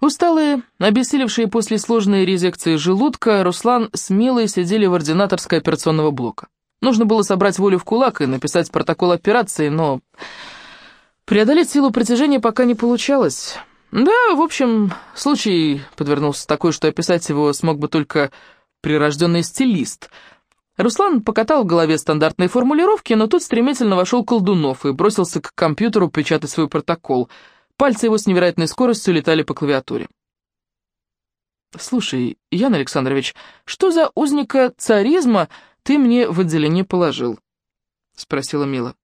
Усталые, обессилевшие после сложной резекции желудка, Руслан смело сидели в ординаторской операционного блока. Нужно было собрать волю в кулак и написать протокол операции, но преодолеть силу притяжения пока не получалось. Да, в общем, случай подвернулся такой, что описать его смог бы только прирожденный стилист. Руслан покатал в голове стандартные формулировки, но тут стремительно вошел Колдунов и бросился к компьютеру печатать свой протокол — Пальцы его с невероятной скоростью летали по клавиатуре. «Слушай, Ян Александрович, что за узника царизма ты мне в отделение положил?» — спросила Мила.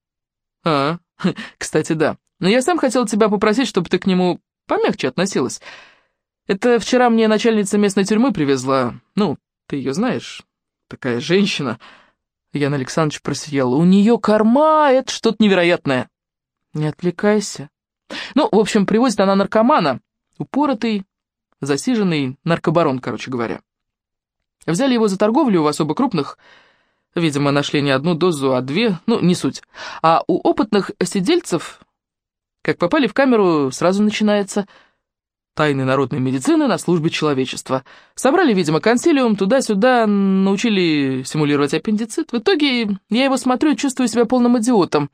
«А, кстати, да. Но я сам хотел тебя попросить, чтобы ты к нему помягче относилась. Это вчера мне начальница местной тюрьмы привезла. Ну, ты ее знаешь, такая женщина». Ян Александрович просиял. «У нее корма — это что-то невероятное». «Не отвлекайся», ну, в общем, привозит она наркомана, упоротый, засиженный наркобарон, короче говоря. Взяли его за торговлю у особо крупных, видимо, нашли не одну дозу, а две, ну, не суть. А у опытных сидельцев, как попали в камеру, сразу начинается тайны народной медицины на службе человечества. Собрали, видимо, консилиум, туда-сюда, научили симулировать аппендицит. В итоге я его смотрю и чувствую себя полным идиотом.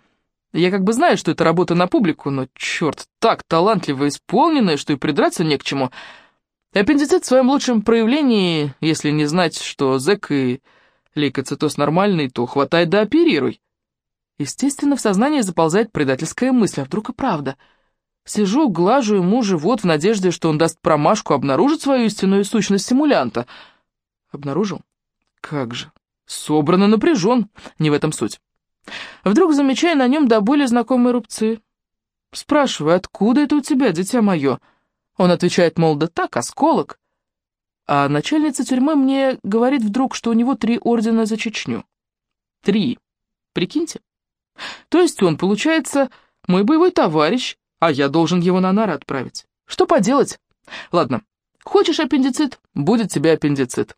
Я как бы знаю, что это работа на публику, но, черт, так талантливо исполненная, что и придраться не к чему. Аппендицит в своем лучшем проявлении, если не знать, что зэк и лейкоцитоз нормальный, то хватай да оперируй. Естественно, в сознание заползает предательская мысль, а вдруг и правда. Сижу, глажу ему живот в надежде, что он даст промашку, обнаружит свою истинную сущность симулянта. Обнаружил? Как же. Собран и напряжен, не в этом суть. Вдруг замечаю на нем до боли знакомые рубцы. Спрашиваю, откуда это у тебя, дитя мое? Он отвечает, мол, да так, осколок. А начальница тюрьмы мне говорит вдруг, что у него три ордена за Чечню. Три. Прикиньте. То есть он, получается, мой боевой товарищ, а я должен его на нары отправить. Что поделать? Ладно, хочешь аппендицит? Будет тебе аппендицит.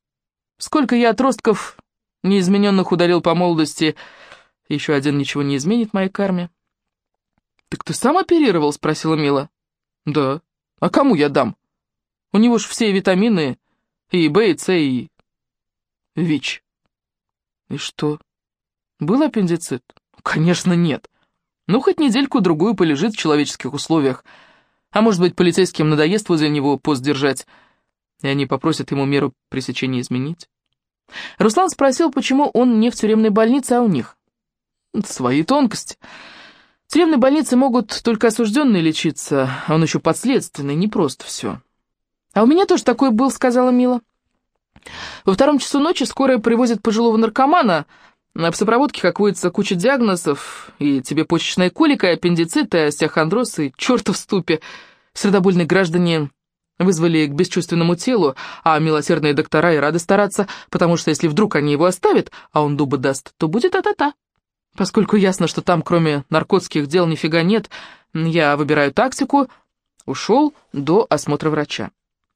Сколько я отростков неизмененных ударил по молодости, еще один ничего не изменит моей карме. «Так ты сам оперировал?» — спросила Мила. «Да. А кому я дам? У него ж все витамины, и Б, и С, и ВИЧ». «И что? Был аппендицит?» «Конечно, нет. Ну, хоть недельку-другую полежит в человеческих условиях. А может быть, полицейским надоест возле него пост держать, и они попросят ему меру пресечения изменить?» Руслан спросил, почему он не в тюремной больнице, а у них. Свои тонкости. В тюремной больнице могут только осужденные лечиться, а он еще подследственный, не просто все. А у меня тоже такой был, сказала Мила. Во втором часу ночи скорая привозит пожилого наркомана, в сопроводке, как водится, куча диагнозов, и тебе почечная колика, и аппендицит, и остеохондроз, и чертов ступе. Средобольные граждане вызвали к бесчувственному телу, а милосердные доктора и рады стараться, потому что если вдруг они его оставят, а он дуба даст, то будет а-та-та. Поскольку ясно, что там кроме наркотских дел нифига нет, я выбираю тактику, ушел до осмотра врача.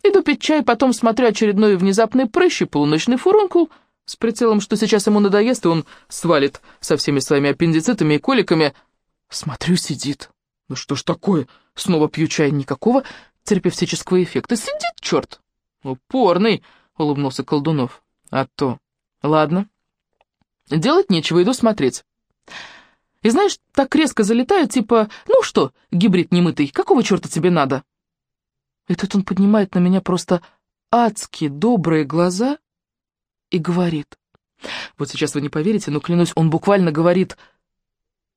Иду пить чай, потом смотрю очередной внезапный прыщ и полуночный фурункул с прицелом, что сейчас ему надоест, и он свалит со всеми своими аппендицитами и коликами. Смотрю, сидит. Ну что ж такое? Снова пью чай, никакого терапевтического эффекта. Сидит, черт! Упорный, улыбнулся Колдунов. А то. Ладно. Делать нечего, иду смотреть. И знаешь, так резко залетают, типа, ну что, гибрид немытый, какого черта тебе надо? И тут он поднимает на меня просто адски добрые глаза и говорит. Вот сейчас вы не поверите, но клянусь, он буквально говорит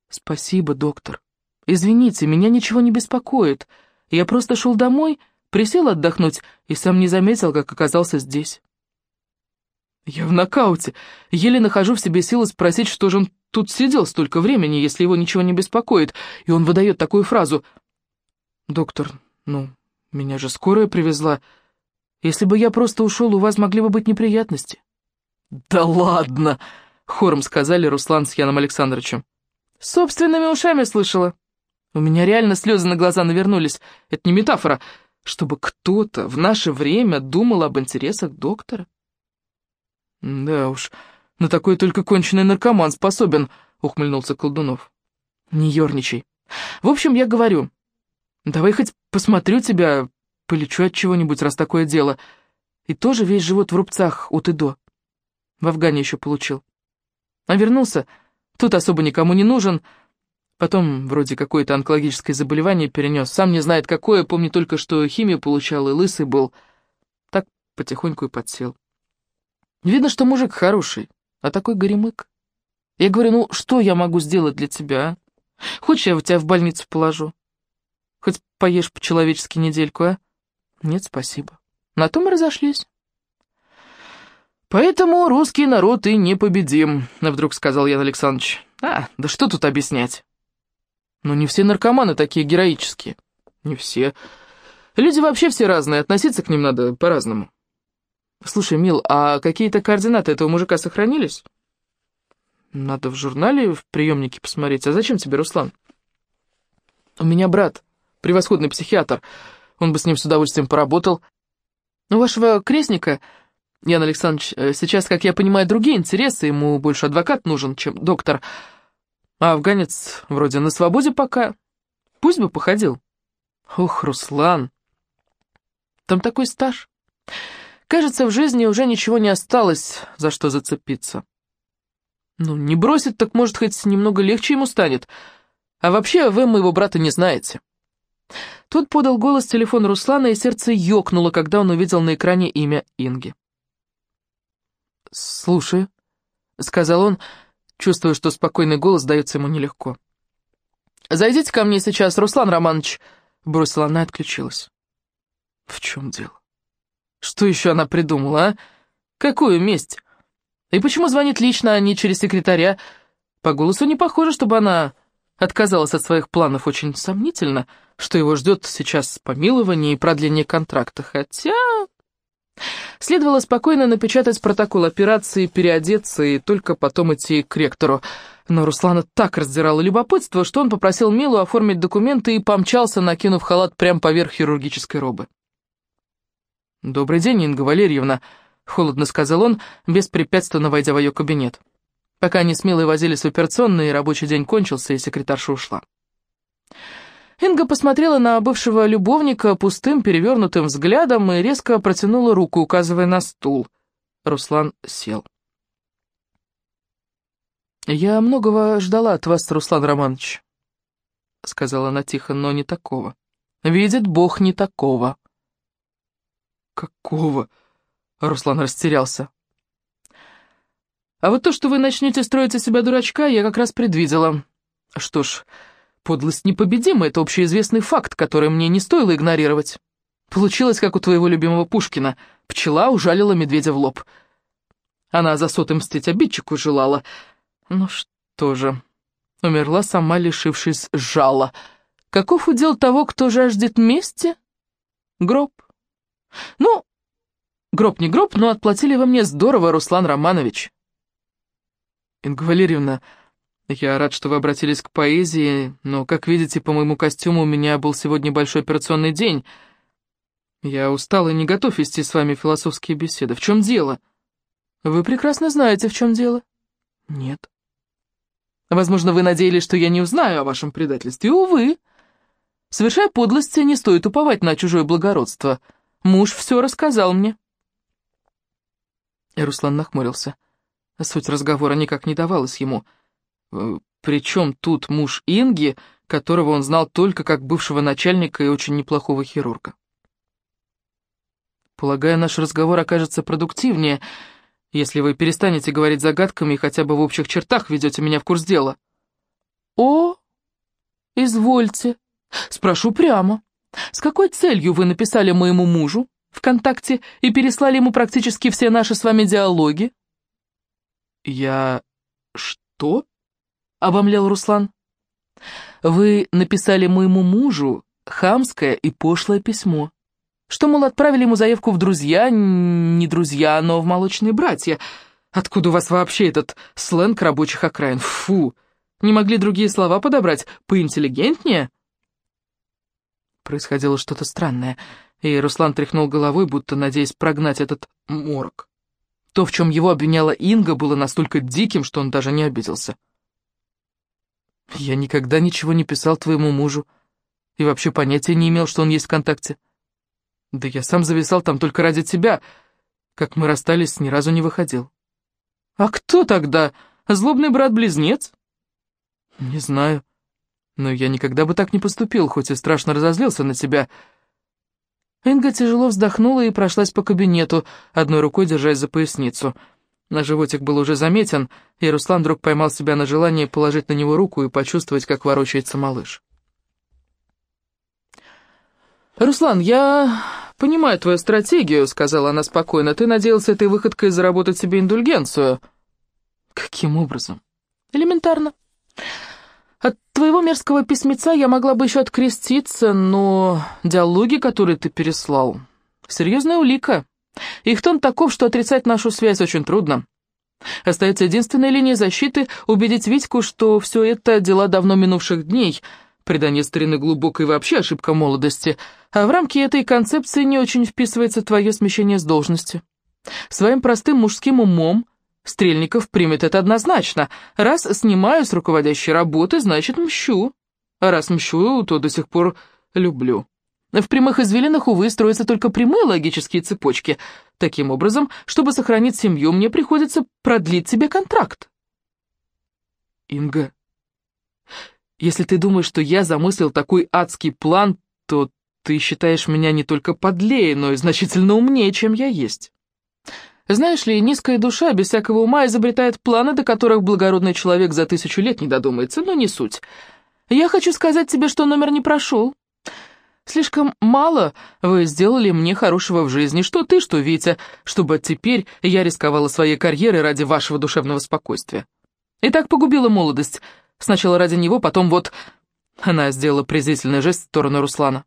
«Спасибо, доктор. Извините, меня ничего не беспокоит. Я просто шел домой, присел отдохнуть и сам не заметил, как оказался здесь». Я в нокауте, еле нахожу в себе силы спросить, что же он тут сидел столько времени, если его ничего не беспокоит, и он выдает такую фразу. «Доктор, ну, меня же скорая привезла. Если бы я просто ушел, у вас могли бы быть неприятности». «Да ладно!» — хором сказали Руслан с Яном Александровичем. «Собственными ушами слышала. У меня реально слезы на глаза навернулись. Это не метафора, чтобы кто-то в наше время думал об интересах доктора». «Да уж, на такой только конченый наркоман способен», — ухмыльнулся Колдунов. «Не ерничай. В общем, я говорю, давай хоть посмотрю тебя, полечу от чего-нибудь, раз такое дело. И тоже весь живот в рубцах от и до. В Афгане еще получил. А вернулся, тут особо никому не нужен. Потом вроде какое-то онкологическое заболевание перенес. Сам не знает какое, помню только, что химию получал и лысый был. Так потихоньку и подсел. Видно, что мужик хороший, а такой горемык. Я говорю, ну что я могу сделать для тебя, а? Хочешь, я тебя в больницу положу? Хоть поешь по-человечески недельку, а? Нет, спасибо. На том и разошлись. «Поэтому русский народ и непобедим», — вдруг сказал Ян Александрович. «А, да что тут объяснять?» «Ну не все наркоманы такие героические». «Не все. Люди вообще все разные, относиться к ним надо по-разному». «Слушай, Мил, а какие-то координаты этого мужика сохранились?» «Надо в журнале, в приемнике посмотреть. А зачем тебе, Руслан?» «У меня брат, превосходный психиатр. Он бы с ним с удовольствием поработал. У вашего крестника, Ян Александрович, э, сейчас, как я понимаю, другие интересы. Ему больше адвокат нужен, чем доктор. А афганец вроде на свободе пока. Пусть бы походил». «Ох, Руслан, там такой стаж. Кажется, в жизни уже ничего не осталось, за что зацепиться». Ну, не бросит, так может хоть немного легче ему станет. А вообще, вы моего брата не знаете. Тут подал голос телефон Руслана, и сердце ёкнуло, когда он увидел на экране имя Инги. «Слушай», — сказал он, чувствуя, что спокойный голос дается ему нелегко. «Зайдите ко мне сейчас, Руслан Романович», — бросила она и отключилась. «В чем дело? Что еще она придумала, а? Какую месть?» И почему звонит лично, а не через секретаря? По голосу не похоже, чтобы она отказалась от своих планов. Очень сомнительно, что его ждет сейчас помилование и продление контракта. Хотя... Следовало спокойно напечатать протокол операции, переодеться и только потом идти к ректору. Но Руслана так раздирало любопытство, что он попросил Милу оформить документы и помчался, накинув халат прямо поверх хирургической робы. «Добрый день, Инга Валерьевна», — холодно сказал он, беспрепятственно войдя в ее кабинет. Пока они с Милой возились в операционной, рабочий день кончился, и секретарша ушла. Инга посмотрела на бывшего любовника пустым, перевернутым взглядом и резко протянула руку, указывая на стул. Руслан сел. «Я многого ждала от вас, Руслан Романович», — сказала она тихо, — «но не такого. Видит Бог не такого». «Какого?» Руслан растерялся. «А вот то, что вы начнете строить из себя дурачка, я как раз предвидела. Что ж, подлость непобедима — это общеизвестный факт, который мне не стоило игнорировать. Получилось, как у твоего любимого Пушкина. Пчела ужалила медведя в лоб. Она за сотым мстить обидчику желала. Ну что же, умерла сама, лишившись жала. Каков удел того, кто жаждет мести? Гроб. Ну, Гроб не гроб, но отплатили вы мне здорово, Руслан Романович. Инга Валерьевна, я рад, что вы обратились к поэзии, но, как видите, по моему костюму у меня был сегодня большой операционный день. Я устал и не готов вести с вами философские беседы. В чем дело? Вы прекрасно знаете, в чем дело. Нет. Возможно, вы надеялись, что я не узнаю о вашем предательстве. Увы. Совершая подлости, не стоит уповать на чужое благородство. Муж все рассказал мне. И Руслан нахмурился. Суть разговора никак не давалась ему. Э, Причем тут муж Инги, которого он знал только как бывшего начальника и очень неплохого хирурга. Полагаю, наш разговор окажется продуктивнее, если вы перестанете говорить загадками и хотя бы в общих чертах ведете меня в курс дела. О, извольте. Спрошу прямо. С какой целью вы написали моему мужу ВКонтакте и переслали ему практически все наши с вами диалоги?» «Я... что?» — обомлел Руслан. «Вы написали моему мужу хамское и пошлое письмо. Что, мол, отправили ему заявку в друзья, не друзья, но в молочные братья. Откуда у вас вообще этот сленг рабочих окраин? Фу! Не могли другие слова подобрать поинтеллигентнее?» Происходило что-то странное — и Руслан тряхнул головой, будто надеясь прогнать этот морок. То, в чем его обвиняла Инга, было настолько диким, что он даже не обиделся. «Я никогда ничего не писал твоему мужу и вообще понятия не имел, что он есть ВКонтакте». Да я сам зависал там только ради тебя. Как мы расстались, ни разу не выходил. А кто тогда? Злобный брат-близнец? Не знаю. Но я никогда бы так не поступил, хоть и страшно разозлился на тебя. Инга тяжело вздохнула и прошлась по кабинету, одной рукой держась за поясницу. На животик был уже заметен, и Руслан вдруг поймал себя на желании положить на него руку и почувствовать, как ворочается малыш. «Руслан, я понимаю твою стратегию», — сказала она спокойно. «Ты надеялся этой выходкой заработать себе индульгенцию». «Каким образом?» «Элементарно. От твоего мерзкого письмеца я могла бы еще откреститься, но диалоги, которые ты переслал, серьезная улика». Их тон таков, что отрицать нашу связь очень трудно. Остается единственная линия защиты — убедить Витьку, что все это дела давно минувших дней, предание старины глубокой вообще ошибка молодости, а в рамки этой концепции не очень вписывается твое смещение с должности. Своим простым мужским умом Стрельников примет это однозначно. Раз снимаю с руководящей работы, значит мщу. А раз мщу, то до сих пор люблю. В прямых извилинах, увы, строятся только прямые логические цепочки. Таким образом, чтобы сохранить семью, мне приходится продлить себе контракт. Инга, если ты думаешь, что я замыслил такой адский план, то ты считаешь меня не только подлее, но и значительно умнее, чем я есть. Знаешь ли, низкая душа без всякого ума изобретает планы, до которых благородный человек за тысячу лет не додумается, но не суть. Я хочу сказать тебе, что номер не прошел. Слишком мало вы сделали мне хорошего в жизни, что ты, что Витя, чтобы теперь я рисковала своей карьерой ради вашего душевного спокойствия. И так погубила молодость. Сначала ради него, потом вот...» Она сделала презрительный жест в сторону Руслана.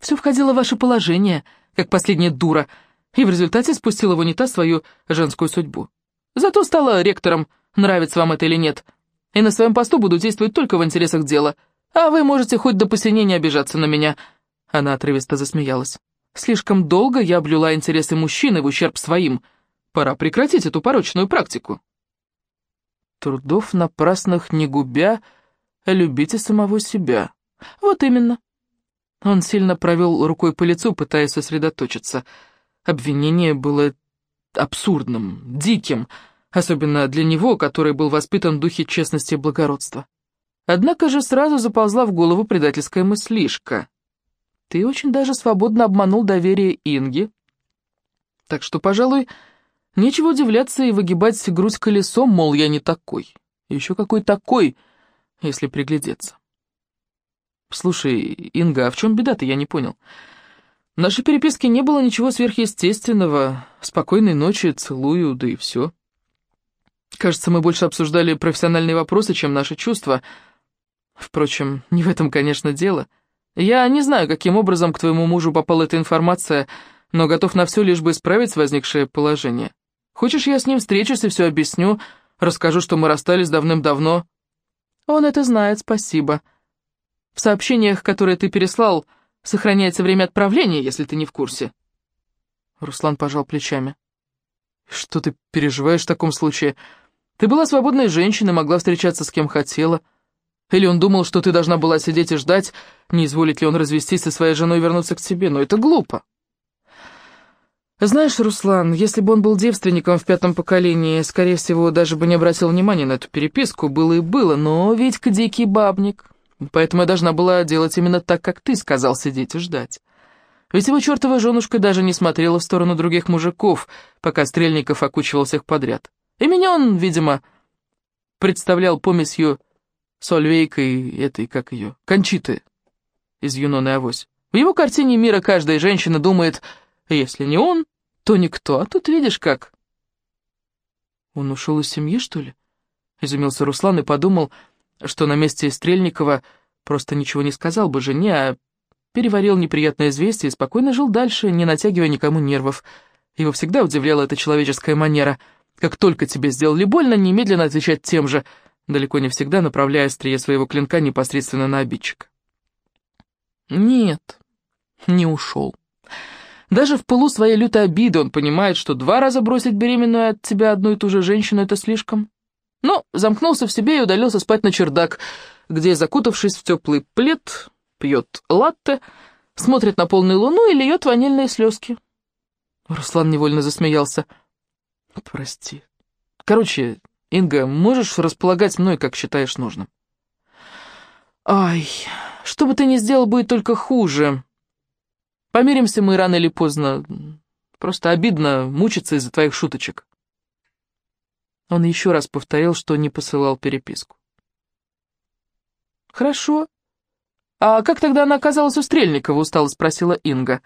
«Все входило в ваше положение, как последняя дура, и в результате спустила в унитаз свою женскую судьбу. Зато стала ректором, нравится вам это или нет, и на своем посту буду действовать только в интересах дела». А вы можете хоть до посинения обижаться на меня». Она отрывисто засмеялась. «Слишком долго я облюла интересы мужчины в ущерб своим. Пора прекратить эту порочную практику». Трудов напрасных не губя, любите самого себя. Вот именно. Он сильно провел рукой по лицу, пытаясь сосредоточиться. Обвинение было абсурдным, диким, особенно для него, который был воспитан в духе честности и благородства. Однако же сразу заползла в голову предательская мыслишка. Ты очень даже свободно обманул доверие Инги. Так что, пожалуй, нечего удивляться и выгибать грудь колесом, мол, я не такой. Еще какой такой, если приглядеться. Слушай, Инга, а в чем беда-то, я не понял. В нашей переписке не было ничего сверхъестественного. Спокойной ночи, целую, да и все. Кажется, мы больше обсуждали профессиональные вопросы, чем наши чувства — Впрочем, не в этом, конечно, дело. Я не знаю, каким образом к твоему мужу попала эта информация, но готов на все, лишь бы исправить возникшее положение. Хочешь, я с ним встречусь и все объясню, расскажу, что мы расстались давным-давно?» «Он это знает, спасибо. В сообщениях, которые ты переслал, сохраняется время отправления, если ты не в курсе». Руслан пожал плечами. «Что ты переживаешь в таком случае? Ты была свободной женщиной, могла встречаться с кем хотела». Или он думал, что ты должна была сидеть и ждать, не изволит ли он развестись со своей женой и вернуться к тебе, но это глупо. Знаешь, Руслан, если бы он был девственником в пятом поколении, скорее всего, даже бы не обратил внимания на эту переписку, было и было, но Витька дикий бабник, поэтому я должна была делать именно так, как ты сказал, сидеть и ждать. Ведь его чертова женушка даже не смотрела в сторону других мужиков, пока Стрельников окучивал всех подряд. И меня он, видимо, представлял помесью Сольвейкой этой, как ее, Кончиты из Юноны Авось. В его картине мира каждая женщина думает, если не он, то никто, а тут видишь как. Он ушел из семьи, что ли? Изумился Руслан и подумал, что на месте Стрельникова просто ничего не сказал бы жене, а переварил неприятное известие и спокойно жил дальше, не натягивая никому нервов. Его всегда удивляла эта человеческая манера. Как только тебе сделали больно, немедленно отвечать тем же — далеко не всегда направляя острие своего клинка непосредственно на обидчика. Нет, не ушел. Даже в пылу своей лютой обиды он понимает, что два раза бросить беременную от тебя одну и ту же женщину — это слишком. Но замкнулся в себе и удалился спать на чердак, где, закутавшись в теплый плед, пьет латте, смотрит на полную луну и льет ванильные слезки. Руслан невольно засмеялся. «Прости. Короче, Инга, можешь располагать мной, как считаешь нужным?» «Ай, что бы ты ни сделал, будет только хуже. Помиримся мы рано или поздно. Просто обидно мучиться из-за твоих шуточек». Он еще раз повторил, что не посылал переписку. «Хорошо. А как тогда она оказалась у Стрельникова?» — устало спросила Инга.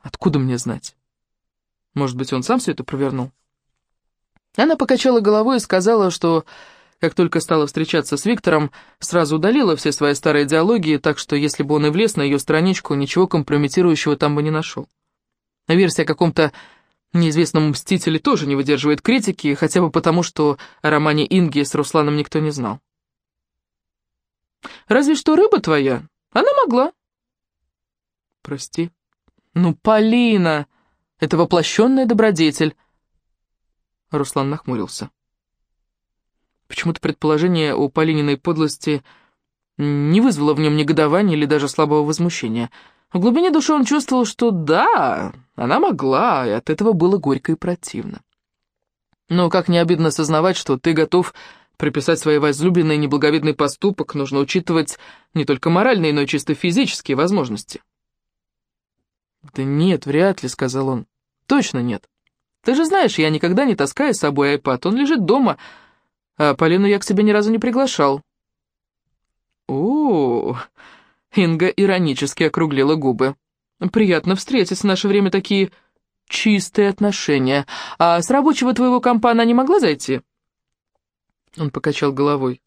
«Откуда мне знать? Может быть, он сам все это провернул?» Она покачала головой и сказала, что, как только стала встречаться с Виктором, сразу удалила все свои старые диалоги, так что если бы он и влез на ее страничку, ничего компрометирующего там бы не нашел. Версия о каком-то неизвестном мстителе тоже не выдерживает критики, хотя бы потому, что о романе Инги с Русланом никто не знал. Разве что рыба твоя. Она могла. Прости. Ну, Полина, это воплощенная добродетель. Руслан нахмурился. Почему-то предположение о Полининой подлости не вызвало в нем негодования или даже слабого возмущения. В глубине души он чувствовал, что да, она могла, и от этого было горько и противно. Но как не обидно осознавать, что ты готов приписать своей возлюбленной неблаговидный поступок, нужно учитывать не только моральные, но и чисто физические возможности. «Да нет, вряд ли», — сказал он. «Точно нет. Ты же знаешь, я никогда не таскаю с собой айпад, он лежит дома, а Полину я к себе ни разу не приглашал». «О, Инга иронически округлила губы. «Приятно встретить в наше время такие чистые отношения. А с рабочего твоего компа она не могла зайти?» Он покачал головой.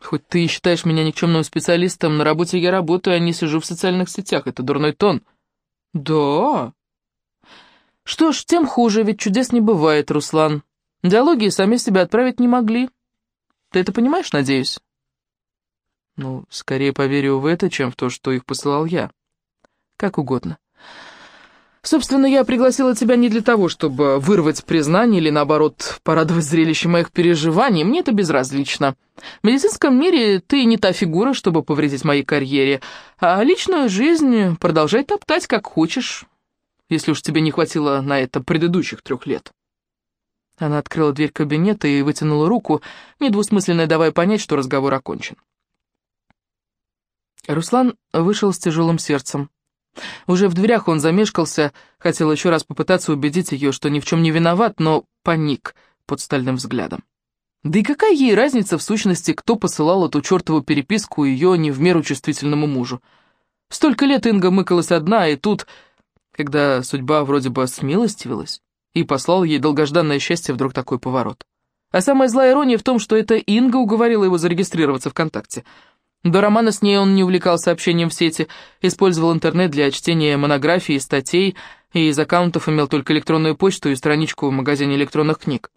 «Хоть ты и считаешь меня никчемным специалистом, на работе я работаю, а не сижу в социальных сетях. Это дурной тон». «Да?» «Что ж, тем хуже, ведь чудес не бывает, Руслан. Диалоги сами себя отправить не могли. Ты это понимаешь, надеюсь?» «Ну, скорее поверю в это, чем в то, что их посылал я. Как угодно». Собственно, я пригласила тебя не для того, чтобы вырвать признание или, наоборот, порадовать зрелище моих переживаний. Мне это безразлично. В медицинском мире ты не та фигура, чтобы повредить моей карьере, а личную жизнь продолжай топтать, как хочешь, если уж тебе не хватило на это предыдущих трех лет. Она открыла дверь кабинета и вытянула руку, недвусмысленно давая понять, что разговор окончен. Руслан вышел с тяжелым сердцем. Уже в дверях он замешкался, хотел еще раз попытаться убедить ее, что ни в чем не виноват, но паник под стальным взглядом. Да и какая ей разница в сущности, кто посылал эту чертову переписку ее не в меру чувствительному мужу? Столько лет Инга мыкалась одна, и тут, когда судьба вроде бы смилостивилась, и послал ей долгожданное счастье, вдруг такой поворот. А самая злая ирония в том, что это Инга уговорила его зарегистрироваться ВКонтакте — до романа с ней он не увлекался общением в сети, использовал интернет для чтения монографий и статей, и из аккаунтов имел только электронную почту и страничку в магазине электронных книг.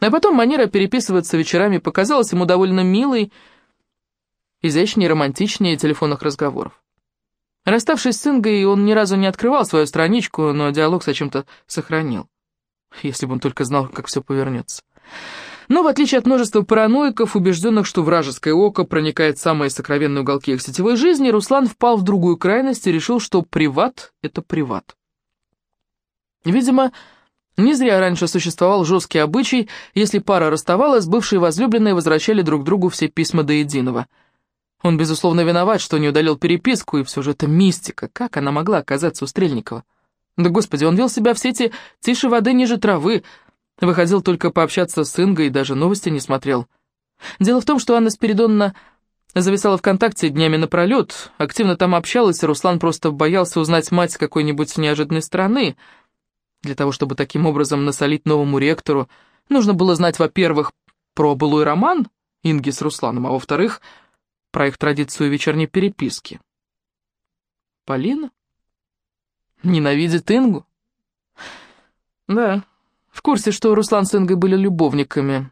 А потом манера переписываться вечерами показалась ему довольно милой, изящнее романтичнее телефонных разговоров. Расставшись с Ингой, он ни разу не открывал свою страничку, но диалог зачем-то сохранил. Если бы он только знал, как все повернется. Но, в отличие от множества параноиков, убежденных, что вражеское око проникает в самые сокровенные уголки их сетевой жизни, Руслан впал в другую крайность и решил, что приват — это приват. Видимо, не зря раньше существовал жесткий обычай, если пара расставалась, бывшие возлюбленные возвращали друг другу все письма до единого. Он, безусловно, виноват, что не удалил переписку, и все же это мистика. Как она могла оказаться у Стрельникова? Да, господи, он вел себя в сети тише воды ниже травы, Выходил только пообщаться с Ингой и даже новости не смотрел. Дело в том, что Анна Спиридоновна зависала ВКонтакте днями напролет, активно там общалась, и Руслан просто боялся узнать мать с какой-нибудь неожиданной стороны. Для того, чтобы таким образом насолить новому ректору, нужно было знать, во-первых, про былой роман Инги с Русланом, а во-вторых, про их традицию вечерней переписки. Полина? Ненавидит Ингу? Да, в курсе, что Руслан с Ингой были любовниками.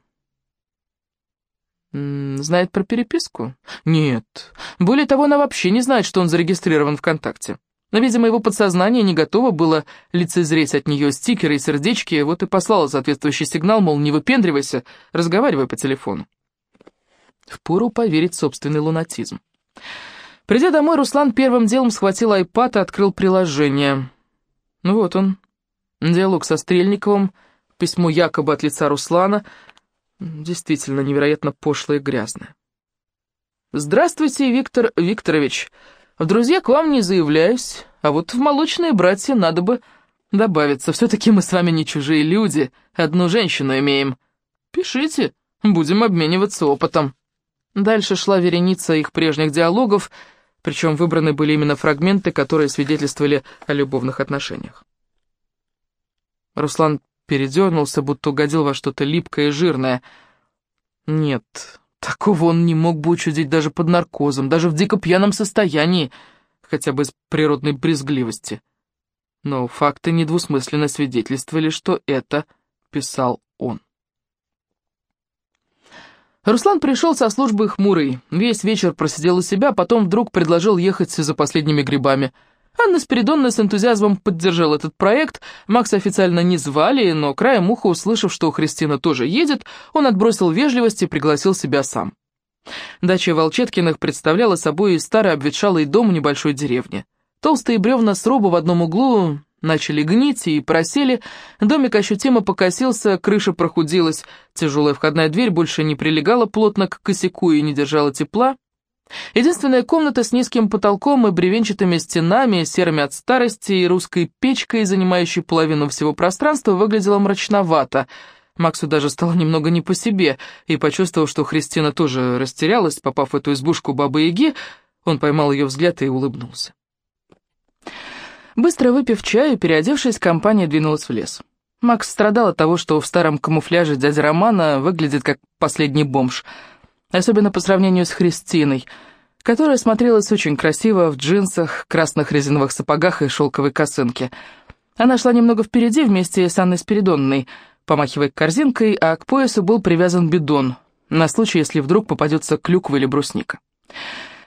Знает про переписку? Нет. Более того, она вообще не знает, что он зарегистрирован ВКонтакте. Но, видимо, его подсознание не готово было лицезреть от нее стикеры и сердечки, вот и послало соответствующий сигнал, мол, не выпендривайся, разговаривай по телефону. Впору поверить собственный лунатизм. Придя домой, Руслан первым делом схватил айпад и открыл приложение. Ну вот он, диалог со Стрельниковым, письмо якобы от лица Руслана, действительно невероятно пошлое и грязное. «Здравствуйте, Виктор Викторович. В друзья к вам не заявляюсь, а вот в молочные братья надо бы добавиться. Все-таки мы с вами не чужие люди, одну женщину имеем. Пишите, будем обмениваться опытом». Дальше шла вереница их прежних диалогов, причем выбраны были именно фрагменты, которые свидетельствовали о любовных отношениях. Руслан передернулся, будто угодил во что-то липкое и жирное. Нет, такого он не мог бы учудить даже под наркозом, даже в дико пьяном состоянии, хотя бы из природной брезгливости. Но факты недвусмысленно свидетельствовали, что это писал он. Руслан пришел со службы хмурый, весь вечер просидел у себя, потом вдруг предложил ехать за последними грибами. Анна Спиридонна с энтузиазмом поддержала этот проект, Макса официально не звали, но краем уха, услышав, что Христина тоже едет, он отбросил вежливость и пригласил себя сам. Дача Волчеткиных представляла собой старый обветшалый дом в небольшой деревне. Толстые бревна сруба в одном углу начали гнить и просели, домик ощутимо покосился, крыша прохудилась, тяжелая входная дверь больше не прилегала плотно к косяку и не держала тепла. Единственная комната с низким потолком и бревенчатыми стенами, серыми от старости и русской печкой, занимающей половину всего пространства, выглядела мрачновато. Максу даже стало немного не по себе, и, почувствовав, что Христина тоже растерялась, попав в эту избушку Бабы-Яги, он поймал ее взгляд и улыбнулся. Быстро выпив чаю, переодевшись, компания двинулась в лес. Макс страдал от того, что в старом камуфляже дядя Романа выглядит как последний бомж, особенно по сравнению с Христиной, которая смотрелась очень красиво в джинсах, красных резиновых сапогах и шелковой косынке. Она шла немного впереди вместе с Анной Спиридонной, помахивая корзинкой, а к поясу был привязан бидон, на случай, если вдруг попадется клюква или брусника.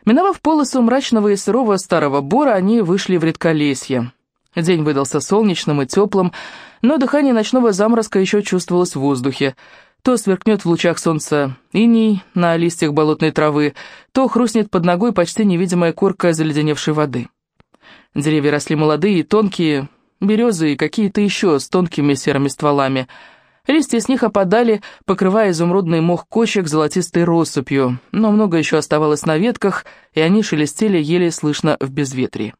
Миновав полосу мрачного и сырого старого бора, они вышли в редколесье. День выдался солнечным и теплым, но дыхание ночного заморозка еще чувствовалось в воздухе. То сверкнет в лучах солнца иней на листьях болотной травы, то хрустнет под ногой почти невидимая корка заледеневшей воды. Деревья росли молодые и тонкие, березы и какие-то еще с тонкими серыми стволами — Листья с них опадали, покрывая изумрудный мох кочек золотистой россыпью, но много еще оставалось на ветках, и они шелестели еле слышно в безветрии.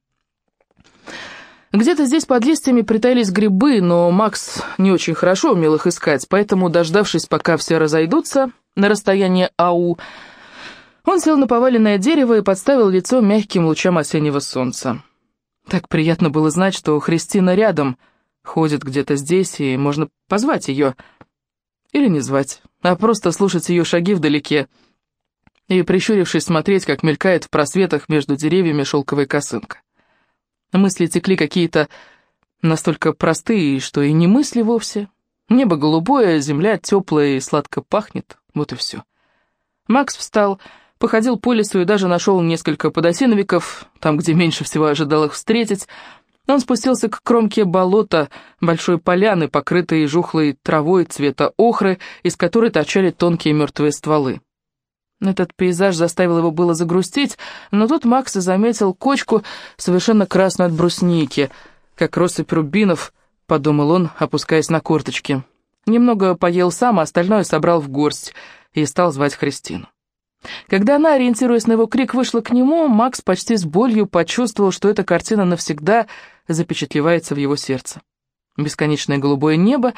Где-то здесь под листьями притаились грибы, но Макс не очень хорошо умел их искать, поэтому, дождавшись, пока все разойдутся на расстояние АУ, он сел на поваленное дерево и подставил лицо мягким лучам осеннего солнца. Так приятно было знать, что Христина рядом — ходит где-то здесь, и можно позвать ее. Или не звать, а просто слушать ее шаги вдалеке. И, прищурившись, смотреть, как мелькает в просветах между деревьями шелковая косынка. Мысли текли какие-то настолько простые, что и не мысли вовсе. Небо голубое, земля теплая и сладко пахнет, вот и все. Макс встал, походил по лесу и даже нашел несколько подосиновиков, там, где меньше всего ожидал их встретить, он спустился к кромке болота, большой поляны, покрытой жухлой травой цвета охры, из которой торчали тонкие мертвые стволы. Этот пейзаж заставил его было загрустить, но тут Макс заметил кочку, совершенно красную от брусники, как россыпь рубинов, подумал он, опускаясь на корточки. Немного поел сам, а остальное собрал в горсть и стал звать Христину. Когда она, ориентируясь на его крик, вышла к нему, Макс почти с болью почувствовал, что эта картина навсегда запечатлевается в его сердце. Бесконечное голубое небо,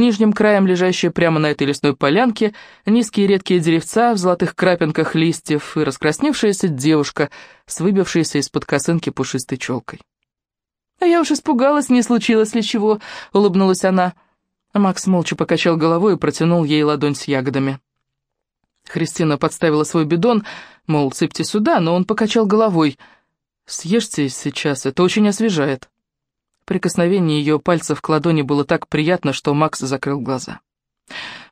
нижним краем лежащее прямо на этой лесной полянке, низкие редкие деревца в золотых крапинках листьев и раскрасневшаяся девушка с выбившейся из-под косынки пушистой челкой. «А я уж испугалась, не случилось ли чего», — улыбнулась она. Макс молча покачал головой и протянул ей ладонь с ягодами. Христина подставила свой бидон, мол, сыпьте сюда, но он покачал головой. «Съешьте сейчас, это очень освежает». Прикосновение ее пальцев к ладони было так приятно, что Макс закрыл глаза.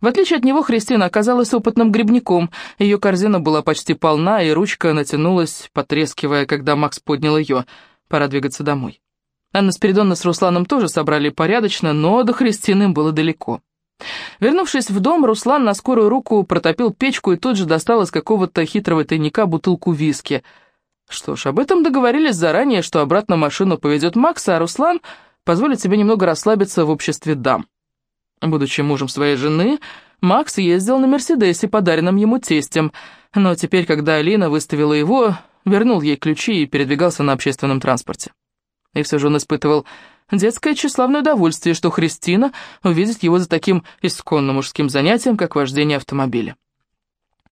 В отличие от него, Христина оказалась опытным грибником. Ее корзина была почти полна, и ручка натянулась, потрескивая, когда Макс поднял ее. Пора двигаться домой. Анна Спиридонна с Русланом тоже собрали порядочно, но до Христины было далеко. Вернувшись в дом, Руслан на скорую руку протопил печку и тут же достал из какого-то хитрого тайника бутылку виски. Что ж, об этом договорились заранее, что обратно машину поведет Макс, а Руслан позволит себе немного расслабиться в обществе дам. Будучи мужем своей жены, Макс ездил на «Мерседесе», подаренном ему тестем, но теперь, когда Алина выставила его, вернул ей ключи и передвигался на общественном транспорте. И все же он испытывал детское тщеславное удовольствие, что Христина увидит его за таким исконно мужским занятием, как вождение автомобиля.